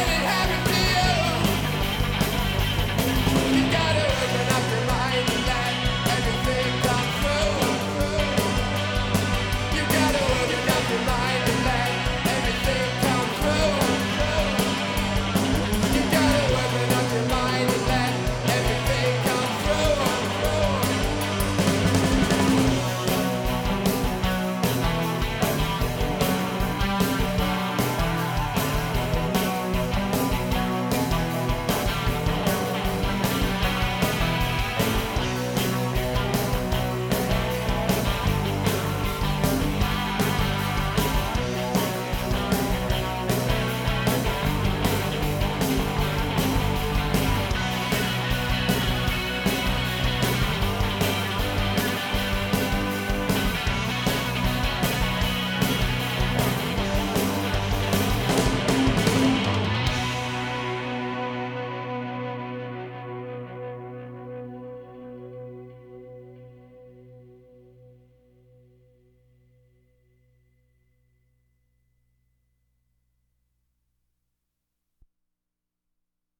it happened.